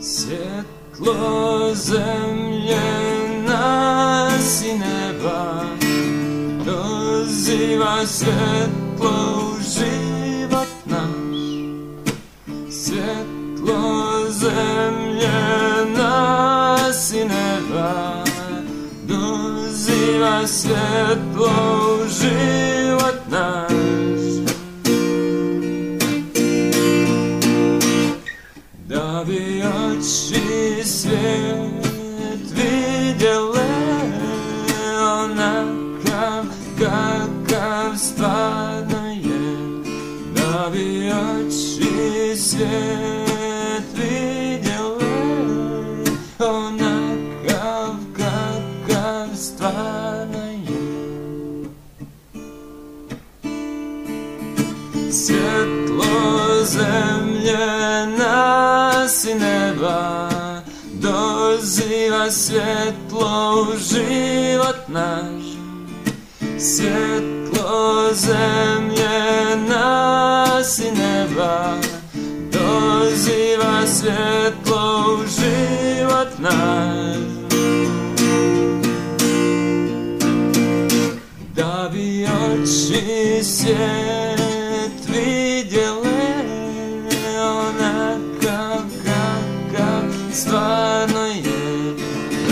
Світло землі нас і неба, дозива світло в живот наш, світло землі нас і неба, дозива світло в живот свет видела она, как, как странное. Даби очи свет видела она, как, как, странное. Світло земля нас і неба, світло в живот наш. Світло земля нас і неба, дозива світло в живот наш. Даби очи свет видела, она как, как, как странное.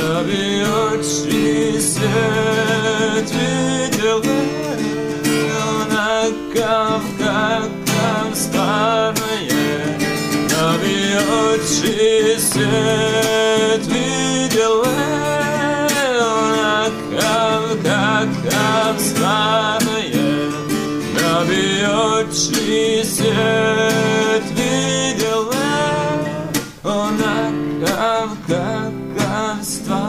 Очи свет как, как странное. Даби очи свет как, как странное. Даби очи свет Stop.